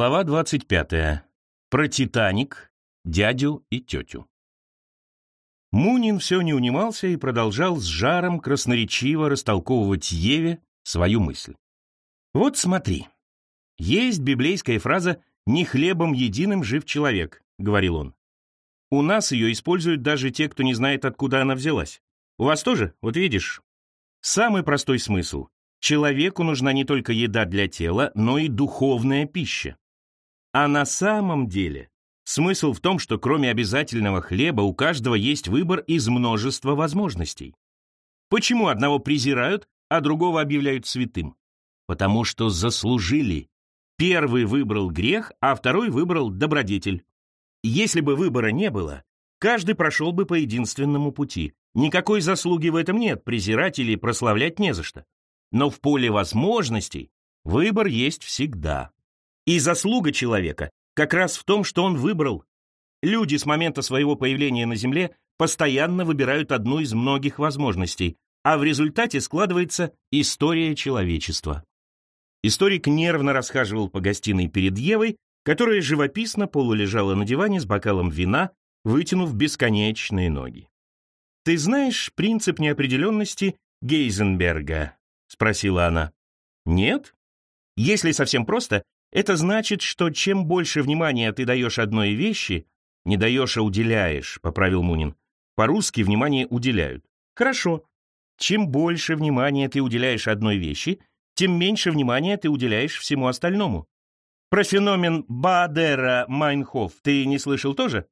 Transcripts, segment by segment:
Глава 25. Про «Титаник», дядю и тетю. Мунин все не унимался и продолжал с жаром красноречиво растолковывать Еве свою мысль. «Вот смотри. Есть библейская фраза «не хлебом единым жив человек», — говорил он. У нас ее используют даже те, кто не знает, откуда она взялась. У вас тоже? Вот видишь. Самый простой смысл. Человеку нужна не только еда для тела, но и духовная пища. А на самом деле смысл в том, что кроме обязательного хлеба у каждого есть выбор из множества возможностей. Почему одного презирают, а другого объявляют святым? Потому что заслужили. Первый выбрал грех, а второй выбрал добродетель. Если бы выбора не было, каждый прошел бы по единственному пути. Никакой заслуги в этом нет, презирать или прославлять не за что. Но в поле возможностей выбор есть всегда. И заслуга человека как раз в том, что он выбрал. Люди с момента своего появления на Земле постоянно выбирают одну из многих возможностей, а в результате складывается история человечества. Историк нервно расхаживал по гостиной перед Евой, которая живописно полулежала на диване с бокалом вина, вытянув бесконечные ноги. «Ты знаешь принцип неопределенности Гейзенберга?» — спросила она. «Нет? Если совсем просто, это значит, что чем больше внимания ты даешь одной вещи, не даешь, а уделяешь», — поправил Мунин. По-русски внимание уделяют. Хорошо. Чем больше внимания ты уделяешь одной вещи, тем меньше внимания ты уделяешь всему остальному. Про феномен Баадера-Майнхоф ты не слышал тоже?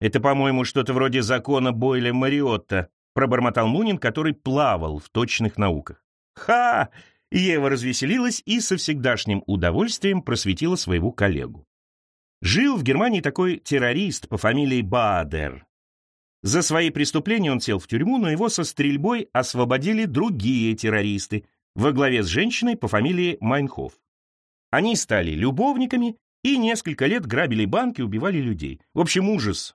Это, по-моему, что-то вроде закона Бойля-Мариотта, пробормотал Мунин, который плавал в точных науках. Ха! Ева развеселилась и со всегдашним удовольствием просветила своего коллегу. Жил в Германии такой террорист по фамилии Баадер. За свои преступления он сел в тюрьму, но его со стрельбой освободили другие террористы во главе с женщиной по фамилии Майнхоф. Они стали любовниками и несколько лет грабили банки, убивали людей. В общем, ужас.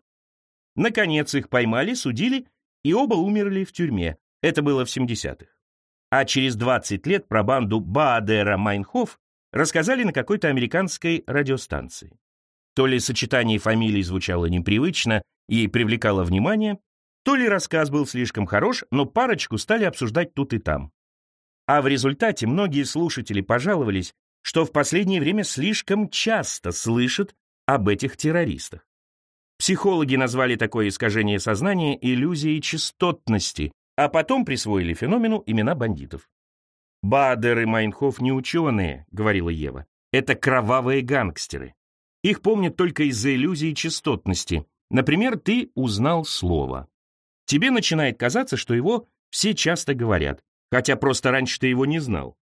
Наконец их поймали, судили, и оба умерли в тюрьме. Это было в 70-х. А через 20 лет про банду Баадера Майнхоф рассказали на какой-то американской радиостанции. То ли сочетание фамилий звучало непривычно и привлекало внимание, то ли рассказ был слишком хорош, но парочку стали обсуждать тут и там. А в результате многие слушатели пожаловались, что в последнее время слишком часто слышат об этих террористах. Психологи назвали такое искажение сознания иллюзией частотности, а потом присвоили феномену имена бандитов. «Бадер и Майнхоф не ученые», — говорила Ева. «Это кровавые гангстеры. Их помнят только из-за иллюзии частотности. Например, ты узнал слово. Тебе начинает казаться, что его все часто говорят, хотя просто раньше ты его не знал.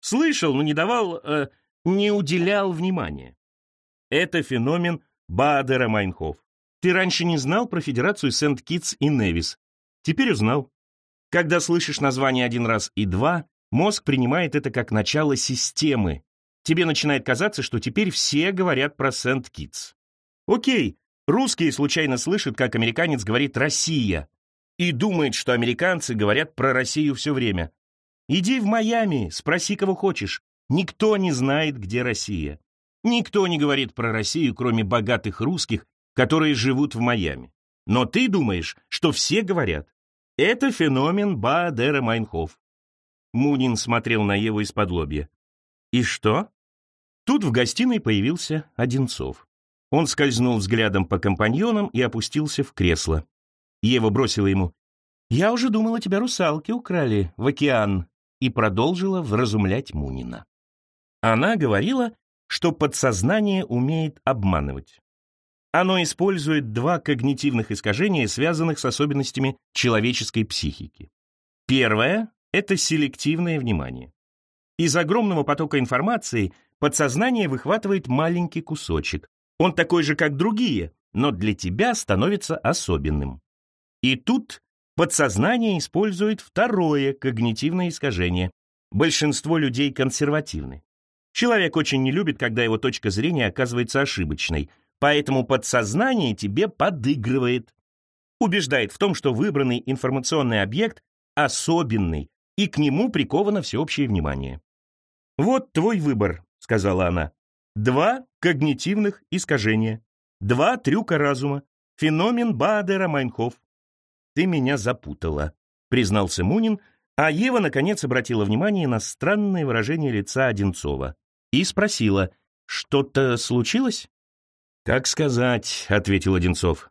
Слышал, но не давал, э, не уделял внимания. Это феномен Баадера-Майнхоф. Ты раньше не знал про Федерацию Сент-Китс и Невис. Теперь узнал. Когда слышишь название один раз и два, мозг принимает это как начало системы. Тебе начинает казаться, что теперь все говорят про Сент-Китс. Окей, русские случайно слышат, как американец говорит «Россия», и думает, что американцы говорят про Россию все время. Иди в Майами, спроси, кого хочешь. Никто не знает, где Россия. Никто не говорит про Россию, кроме богатых русских, которые живут в Майами. Но ты думаешь, что все говорят. Это феномен Баадера Майнхоф. Мунин смотрел на Еву из-под лобья. И что? Тут в гостиной появился Одинцов. Он скользнул взглядом по компаньонам и опустился в кресло. Ева бросила ему. «Я уже думала, тебя русалки украли в океан и продолжила вразумлять Мунина. Она говорила, что подсознание умеет обманывать. Оно использует два когнитивных искажения, связанных с особенностями человеческой психики. Первое — это селективное внимание. Из огромного потока информации подсознание выхватывает маленький кусочек. Он такой же, как другие, но для тебя становится особенным. И тут Подсознание использует второе когнитивное искажение. Большинство людей консервативны. Человек очень не любит, когда его точка зрения оказывается ошибочной, поэтому подсознание тебе подыгрывает. Убеждает в том, что выбранный информационный объект особенный, и к нему приковано всеобщее внимание. «Вот твой выбор», — сказала она. два когнитивных искажения, два трюка разума, феномен Баадера-Майнхоф. Ты меня запутала, признался Мунин, а Ева, наконец, обратила внимание на странное выражение лица Одинцова и спросила, что-то случилось? «Как сказать», — ответил Одинцов.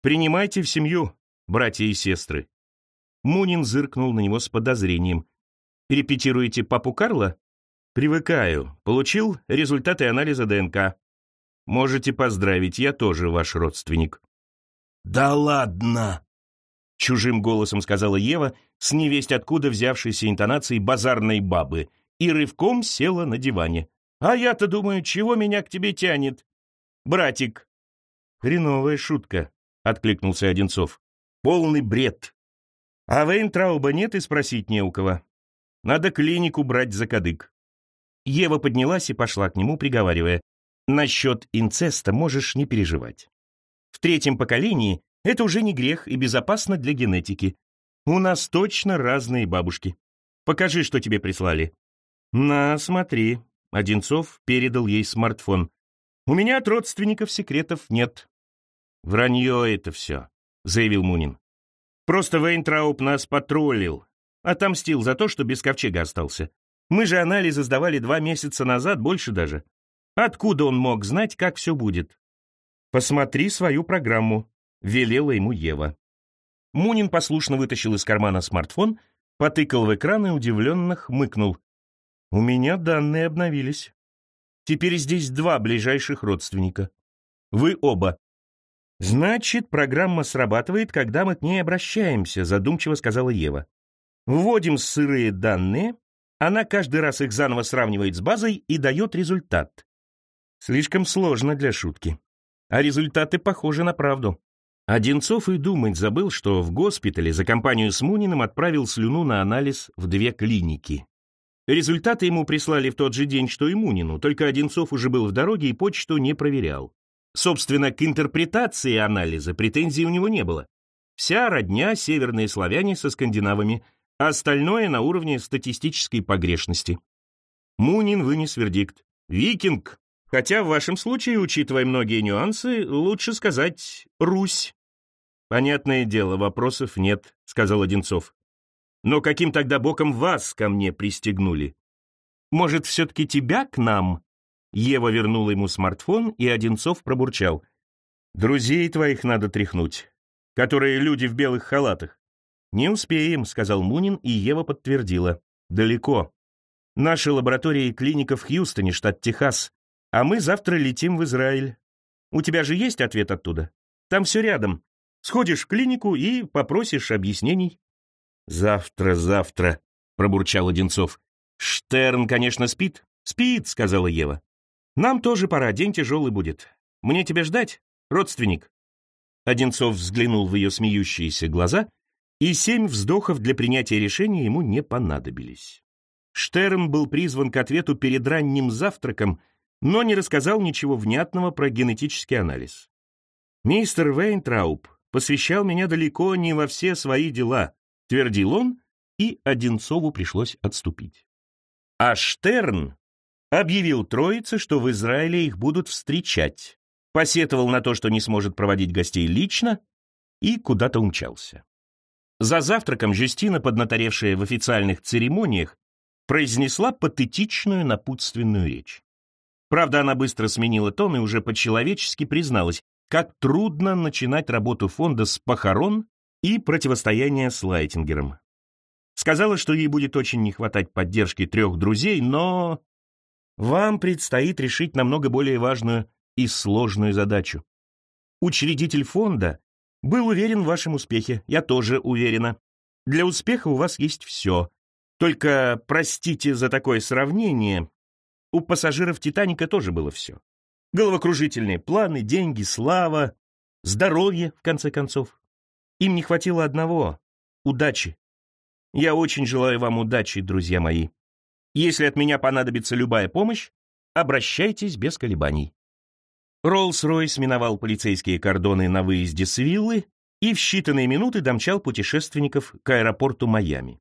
«Принимайте в семью, братья и сестры». Мунин зыркнул на него с подозрением. «Репетируете папу Карла?» «Привыкаю. Получил результаты анализа ДНК. Можете поздравить, я тоже ваш родственник». «Да ладно!» Чужим голосом сказала Ева с невесть откуда взявшейся интонацией базарной бабы и рывком села на диване. «А я-то думаю, чего меня к тебе тянет? Братик!» «Хреновая шутка», — откликнулся Одинцов. «Полный бред. А Вейнтрауба нет и спросить не у кого. Надо клинику брать за кадык». Ева поднялась и пошла к нему, приговаривая. «Насчет инцеста можешь не переживать. В третьем поколении это уже не грех и безопасно для генетики. У нас точно разные бабушки. Покажи, что тебе прислали». «На, смотри». Одинцов передал ей смартфон. «У меня от родственников секретов нет». «Вранье это все», — заявил Мунин. «Просто Вейнтрауп нас потроллил. Отомстил за то, что без ковчега остался. Мы же анализы сдавали два месяца назад, больше даже. Откуда он мог знать, как все будет?» «Посмотри свою программу», — велела ему Ева. Мунин послушно вытащил из кармана смартфон, потыкал в экран и удивленно хмыкнул. «У меня данные обновились. Теперь здесь два ближайших родственника. Вы оба». «Значит, программа срабатывает, когда мы к ней обращаемся», — задумчиво сказала Ева. «Вводим сырые данные, она каждый раз их заново сравнивает с базой и дает результат. Слишком сложно для шутки. А результаты похожи на правду. Одинцов и думать забыл, что в госпитале за компанию с Муниным отправил слюну на анализ в две клиники. Результаты ему прислали в тот же день, что и Мунину, только Одинцов уже был в дороге и почту не проверял. Собственно, к интерпретации анализа претензий у него не было. Вся родня северные славяне со скандинавами, а остальное на уровне статистической погрешности. Мунин вынес вердикт. «Викинг!» Хотя в вашем случае, учитывая многие нюансы, лучше сказать «Русь». «Понятное дело, вопросов нет», — сказал Одинцов. «Но каким тогда боком вас ко мне пристегнули? Может, все-таки тебя к нам?» Ева вернула ему смартфон, и Одинцов пробурчал. «Друзей твоих надо тряхнуть, которые люди в белых халатах». «Не успеем», — сказал Мунин, и Ева подтвердила. «Далеко. Наши лаборатории и клиника в Хьюстоне, штат Техас, а мы завтра летим в Израиль. У тебя же есть ответ оттуда? Там все рядом. Сходишь в клинику и попросишь объяснений». «Завтра, завтра», — пробурчал Одинцов. «Штерн, конечно, спит». «Спит», — сказала Ева. «Нам тоже пора, день тяжелый будет. Мне тебя ждать, родственник?» Одинцов взглянул в ее смеющиеся глаза, и семь вздохов для принятия решения ему не понадобились. Штерн был призван к ответу перед ранним завтраком, но не рассказал ничего внятного про генетический анализ. «Мистер Вейнтрауб посвящал меня далеко не во все свои дела», твердил он, и Одинцову пришлось отступить. А Штерн объявил троице, что в Израиле их будут встречать, посетовал на то, что не сможет проводить гостей лично, и куда-то умчался. За завтраком Жюстина, поднаторевшая в официальных церемониях, произнесла патетичную напутственную речь. Правда, она быстро сменила тон и уже по-человечески призналась, как трудно начинать работу фонда с похорон и противостояния с Лайтингером. Сказала, что ей будет очень не хватать поддержки трех друзей, но вам предстоит решить намного более важную и сложную задачу. Учредитель фонда был уверен в вашем успехе, я тоже уверена. Для успеха у вас есть все. Только, простите за такое сравнение, у пассажиров «Титаника» тоже было все. Головокружительные планы, деньги, слава, здоровье, в конце концов. Им не хватило одного — удачи. Я очень желаю вам удачи, друзья мои. Если от меня понадобится любая помощь, обращайтесь без колебаний. Роллс-Ройс миновал полицейские кордоны на выезде с виллы и в считанные минуты домчал путешественников к аэропорту Майами.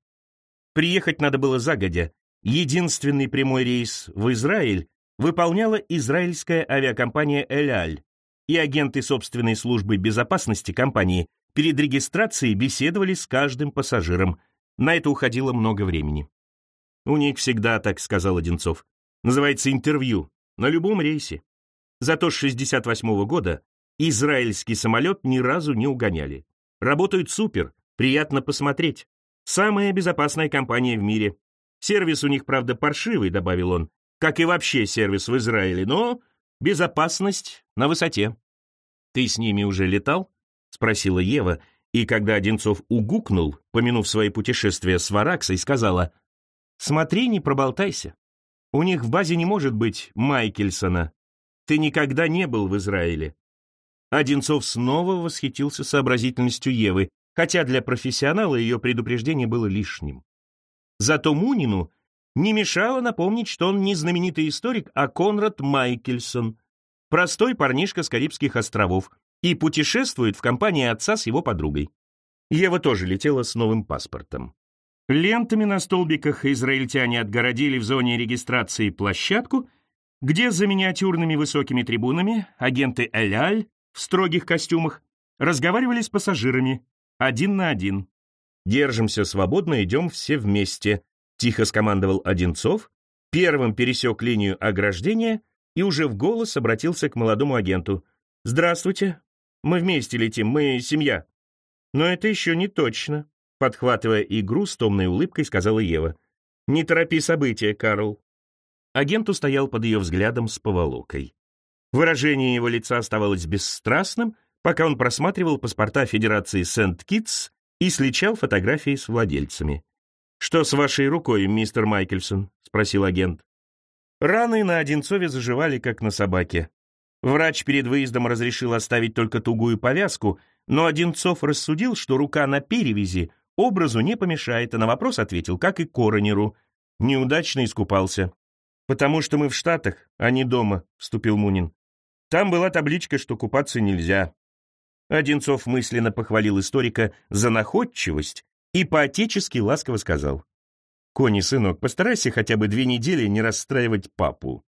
Приехать надо было загодя, Единственный прямой рейс в Израиль выполняла израильская авиакомпания «Эль-Аль», и агенты собственной службы безопасности компании перед регистрацией беседовали с каждым пассажиром. На это уходило много времени. «У них всегда так», — сказал Одинцов. «Называется интервью, на любом рейсе. Зато с 68 -го года израильский самолет ни разу не угоняли. Работают супер, приятно посмотреть. Самая безопасная компания в мире. Сервис у них, правда, паршивый», — добавил он, как и вообще сервис в Израиле, но безопасность на высоте. «Ты с ними уже летал?» — спросила Ева, и когда Одинцов угукнул, помянув свои путешествия с Вараксой, сказала, «Смотри, не проболтайся. У них в базе не может быть Майкельсона. Ты никогда не был в Израиле». Одинцов снова восхитился сообразительностью Евы, хотя для профессионала ее предупреждение было лишним. Зато Мунину не мешало напомнить, что он не знаменитый историк, а Конрад Майкельсон, простой парнишка с Карибских островов, и путешествует в компании отца с его подругой. Ева тоже летела с новым паспортом. Лентами на столбиках израильтяне отгородили в зоне регистрации площадку, где за миниатюрными высокими трибунами агенты Эль-Аль в строгих костюмах разговаривали с пассажирами, один на один. «Держимся свободно, идем все вместе», — тихо скомандовал Одинцов, первым пересек линию ограждения и уже в голос обратился к молодому агенту. «Здравствуйте. Мы вместе летим, мы семья». «Но это еще не точно», — подхватывая игру с томной улыбкой, сказала Ева. «Не торопи события, Карл». Агент устоял под ее взглядом с поволокой. Выражение его лица оставалось бесстрастным, пока он просматривал паспорта Федерации Сент-Китс и сличал фотографии с владельцами. «Что с вашей рукой, мистер Майкельсон?» — спросил агент. Раны на Одинцове заживали, как на собаке. Врач перед выездом разрешил оставить только тугую повязку, но Одинцов рассудил, что рука на перевязи образу не помешает, и на вопрос ответил, как и коронеру. Неудачно искупался. «Потому что мы в Штатах, а не дома», — вступил Мунин. «Там была табличка, что купаться нельзя». Одинцов мысленно похвалил историка за находчивость и поотечески ласково сказал. «Кони, сынок, постарайся хотя бы две недели не расстраивать папу».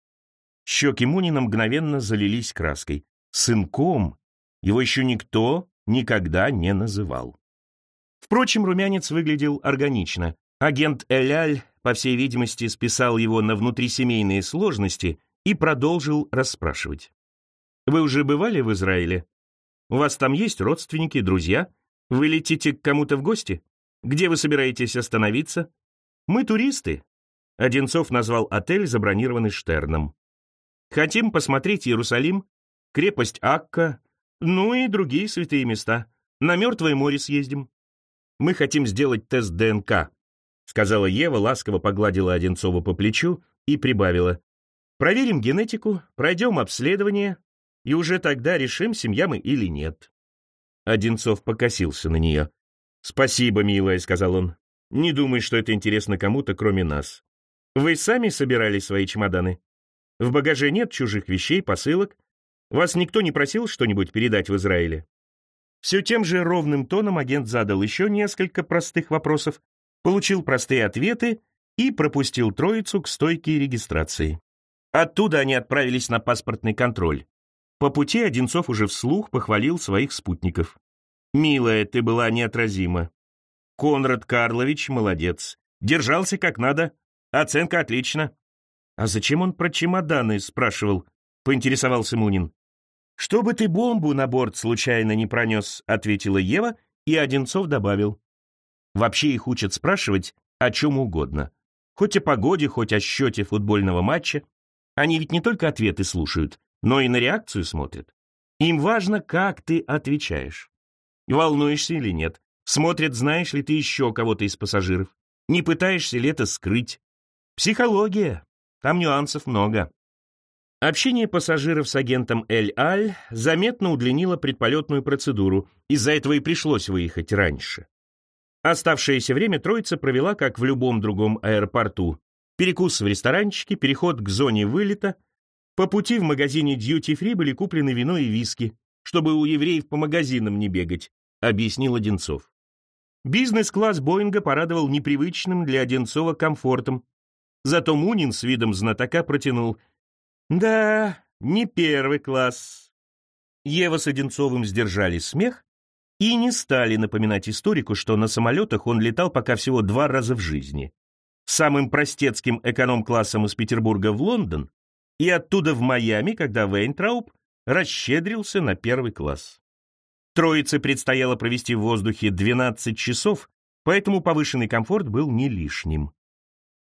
Щеки Мунина мгновенно залились краской. Сынком его еще никто никогда не называл. Впрочем, румянец выглядел органично. Агент Эляль, по всей видимости, списал его на внутрисемейные сложности и продолжил расспрашивать. «Вы уже бывали в Израиле? У вас там есть родственники, друзья? Вы летите к кому-то в гости?» Где вы собираетесь остановиться? Мы туристы. Одинцов назвал отель, забронированный Штерном. Хотим посмотреть Иерусалим, крепость Акка, ну и другие святые места. На Мертвое море съездим. Мы хотим сделать тест ДНК, сказала Ева, ласково погладила Одинцова по плечу и прибавила. Проверим генетику, пройдем обследование, и уже тогда решим, семья мы или нет. Одинцов покосился на нее. «Спасибо, милая», — сказал он. «Не думай, что это интересно кому-то, кроме нас. Вы сами собирали свои чемоданы? В багаже нет чужих вещей, посылок? Вас никто не просил что-нибудь передать в Израиле?» Все тем же ровным тоном агент задал еще несколько простых вопросов, получил простые ответы и пропустил троицу к стойке регистрации. Оттуда они отправились на паспортный контроль. По пути Одинцов уже вслух похвалил своих спутников. Милая, ты была неотразима. Конрад Карлович молодец. Держался как надо. Оценка отлично. А зачем он про чемоданы спрашивал? Поинтересовался Мунин. «Чтобы ты бомбу на борт случайно не пронес», — ответила Ева, и Одинцов добавил. Вообще их учат спрашивать о чем угодно. Хоть о погоде, хоть о счете футбольного матча. Они ведь не только ответы слушают, но и на реакцию смотрят. Им важно, как ты отвечаешь. Волнуешься или нет? Смотрят, знаешь ли ты еще кого-то из пассажиров. Не пытаешься ли это скрыть? Психология. Там нюансов много. Общение пассажиров с агентом Эль-Аль заметно удлинило предполетную процедуру, из-за этого и пришлось выехать раньше. Оставшееся время троица провела, как в любом другом аэропорту. Перекус в ресторанчике, переход к зоне вылета. По пути в магазине Duty Free были куплены вино и виски чтобы у евреев по магазинам не бегать», — объяснил Одинцов. Бизнес-класс Боинга порадовал непривычным для Одинцова комфортом. Зато Мунин с видом знатока протянул. Да, не первый класс. Ева с Одинцовым сдержали смех и не стали напоминать историку, что на самолетах он летал пока всего два раза в жизни. Самым простецким эконом-классом из Петербурга в Лондон и оттуда в Майами, когда Вейнтрауб расщедрился на первый класс. Троице предстояло провести в воздухе 12 часов, поэтому повышенный комфорт был не лишним.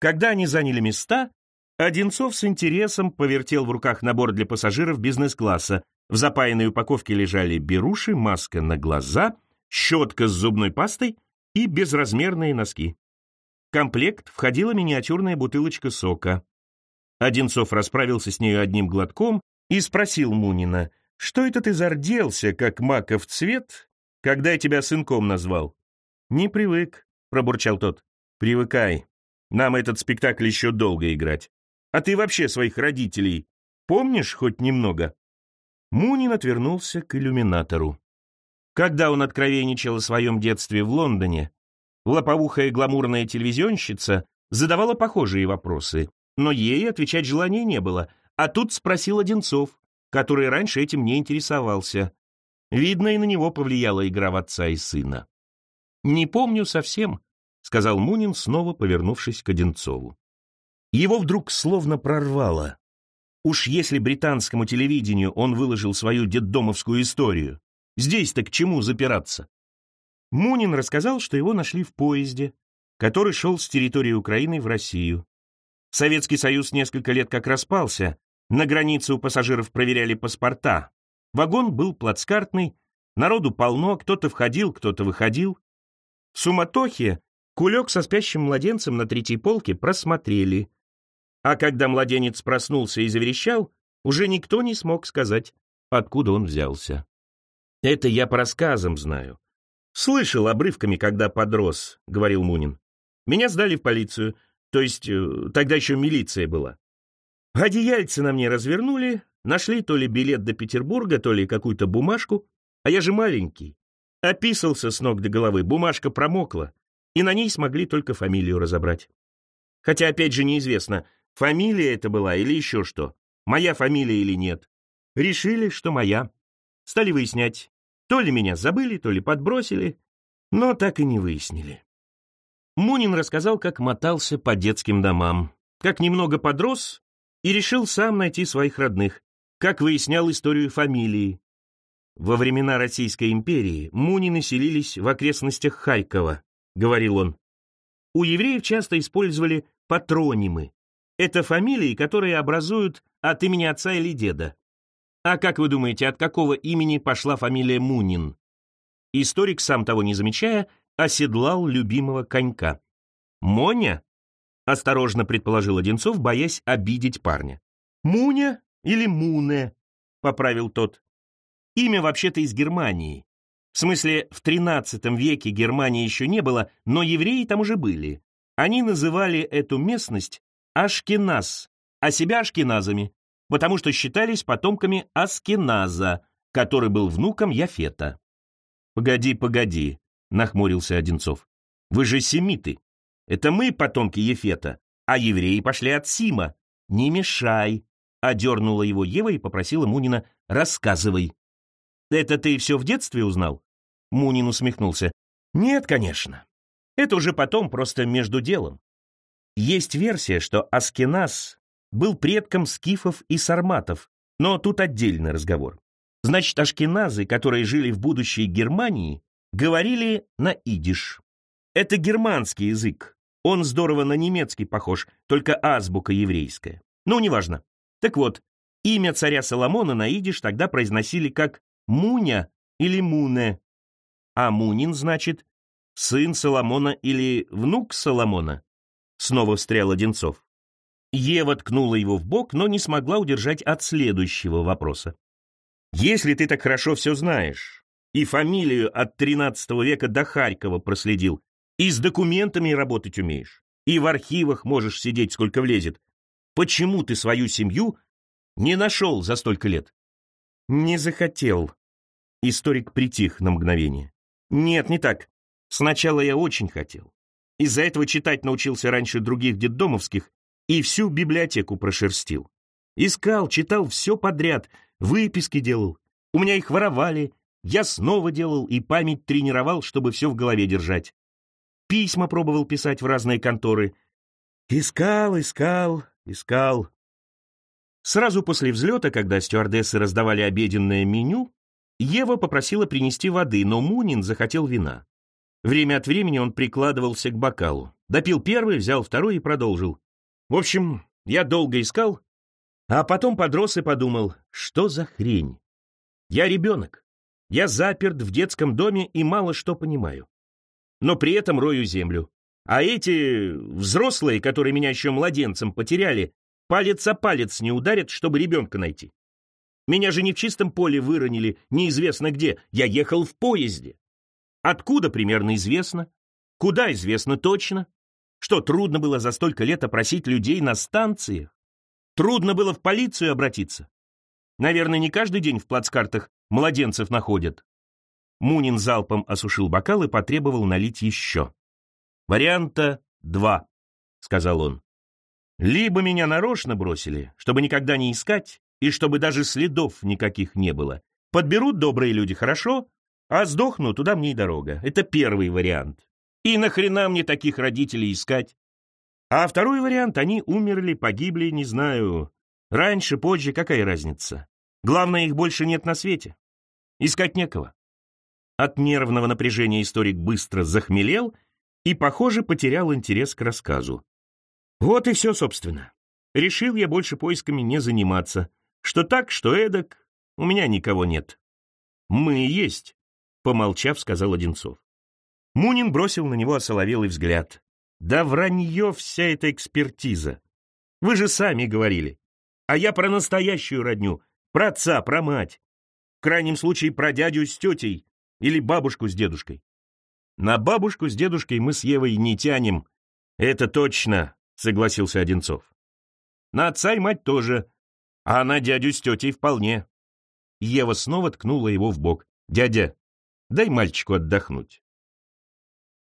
Когда они заняли места, Одинцов с интересом повертел в руках набор для пассажиров бизнес-класса. В запаянной упаковке лежали беруши, маска на глаза, щетка с зубной пастой и безразмерные носки. В комплект входила миниатюрная бутылочка сока. Одинцов расправился с нею одним глотком и спросил Мунина, «Что это ты зарделся, как маков цвет, когда я тебя сынком назвал?» «Не привык», — пробурчал тот. «Привыкай. Нам этот спектакль еще долго играть. А ты вообще своих родителей помнишь хоть немного?» Мунин отвернулся к иллюминатору. Когда он откровенничал о своем детстве в Лондоне, лоповухая гламурная телевизионщица задавала похожие вопросы, но ей отвечать желания не было, а тут спросил Одинцов, который раньше этим не интересовался. Видно, и на него повлияла игра в отца и сына. «Не помню совсем», — сказал Мунин, снова повернувшись к Одинцову. Его вдруг словно прорвало. Уж если британскому телевидению он выложил свою детдомовскую историю, здесь-то к чему запираться? Мунин рассказал, что его нашли в поезде, который шел с территории Украины в Россию. Советский Союз несколько лет как распался, на границе у пассажиров проверяли паспорта. Вагон был плацкартный, народу полно, кто-то входил, кто-то выходил. В суматохе кулек со спящим младенцем на третьей полке просмотрели. А когда младенец проснулся и заверещал, уже никто не смог сказать, откуда он взялся. Это я по рассказам знаю. Слышал обрывками, когда подрос, — говорил Мунин. Меня сдали в полицию, то есть э, тогда еще милиция была. Одеяльцы на мне развернули, нашли то ли билет до Петербурга, то ли какую-то бумажку, а я же маленький. Описался с ног до головы, бумажка промокла, и на ней смогли только фамилию разобрать. Хотя, опять же, неизвестно, Фамилия это была или еще что? Моя фамилия или нет? Решили, что моя. Стали выяснять. То ли меня забыли, то ли подбросили, но так и не выяснили. Мунин рассказал, как мотался по детским домам, как немного подрос и решил сам найти своих родных, как выяснял историю фамилии. Во времена Российской империи мунины селились в окрестностях Харькова, говорил он. У евреев часто использовали патронимы, это фамилии, которые образуют от имени отца или деда. А как вы думаете, от какого имени пошла фамилия Мунин? Историк, сам того не замечая, оседлал любимого конька. «Моня?» — осторожно предположил Одинцов, боясь обидеть парня. «Муня или Муне?» — поправил тот. «Имя вообще-то из Германии. В смысле, в XIII веке Германии еще не было, но евреи там уже были. Они называли эту местность Ашкеназ, а себя ашкеназами, потому что считались потомками Аскеназа, который был внуком Яфета. «Погоди, погоди», — нахмурился Одинцов. «Вы же семиты. Это мы потомки Ефета, а евреи пошли от Сима. Не мешай», — одернула его Ева и попросила Мунина «рассказывай». «Это ты все в детстве узнал?» Мунин усмехнулся. «Нет, конечно. Это уже потом, просто между делом. Есть версия, что Аскеназ был предком скифов и сарматов, но тут отдельный разговор. Значит, ашкеназы, которые жили в будущей Германии, говорили на идиш. Это германский язык. Он здорово на немецкий похож, только азбука еврейская. Ну, неважно. Так вот, имя царя Соломона на идиш тогда произносили как Муня или Муне. А Мунин значит сын Соломона или внук Соломона. Снова встрял Одинцов. Ева ткнула его в бок, но не смогла удержать от следующего вопроса. «Если ты так хорошо все знаешь, и фамилию от XIII века до Харькова проследил, и с документами работать умеешь, и в архивах можешь сидеть, сколько влезет, почему ты свою семью не нашел за столько лет?» «Не захотел». Историк притих на мгновение. «Нет, не так. Сначала я очень хотел. Из-за этого читать научился раньше других детдомовских и всю библиотеку прошерстил. Искал, читал все подряд, выписки делал. У меня их воровали, я снова делал и память тренировал, чтобы все в голове держать. Письма пробовал писать в разные конторы. Искал, искал, искал. Сразу после взлета, когда стюардессы раздавали обеденное меню, Ева попросила принести воды, но Мунин захотел вина. Время от времени он прикладывался к бокалу. Допил первый, взял второй и продолжил. В общем, я долго искал, а потом подрос и подумал, что за хрень? Я ребенок. Я заперт в детском доме и мало что понимаю. Но при этом рою землю. А эти взрослые, которые меня еще младенцем потеряли, палец о палец не ударят, чтобы ребенка найти. Меня же не в чистом поле выронили, неизвестно где. Я ехал в поезде. Откуда примерно известно? Куда известно точно? Что, трудно было за столько лет опросить людей на станциях? Трудно было в полицию обратиться? Наверное, не каждый день в плацкартах младенцев находят. Мунин залпом осушил бокал и потребовал налить еще. «Варианта два», — сказал он. «Либо меня нарочно бросили, чтобы никогда не искать, и чтобы даже следов никаких не было. Подберут добрые люди хорошо, а сдохну, туда мне и дорога. Это первый вариант. И нахрена мне таких родителей искать? А второй вариант, они умерли, погибли, не знаю. Раньше, позже, какая разница? Главное, их больше нет на свете. Искать некого. От нервного напряжения историк быстро захмелел и, похоже, потерял интерес к рассказу. Вот и все, собственно. Решил я больше поисками не заниматься. Что так, что эдак, у меня никого нет. Мы есть, помолчав, сказал Одинцов. Мунин бросил на него осоловелый взгляд. Да вранье вся эта экспертиза. Вы же сами говорили. А я про настоящую родню, про отца, про мать. В крайнем случае про дядю с тетей или бабушку с дедушкой. На бабушку с дедушкой мы с Евой не тянем. Это точно, согласился Одинцов. На отца и мать тоже, а на дядю с тетей вполне. Ева снова ткнула его в бок. «Дядя, дай мальчику отдохнуть».